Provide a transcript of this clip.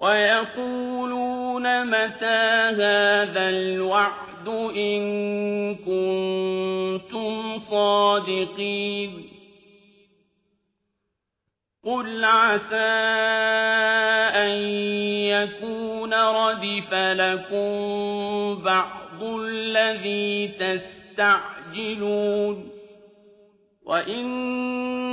وَيَقُولُونَ مَتَىٰ هَٰذَا الْوَعْدُ إِن كُنتُمْ صَادِقِينَ قُلْ عَسَىٰ أَن يَكُونَ رَدِفَ لَكُم بَعْضُ الَّذِي تَسْتَعْجِلُونَ وَإِنَّ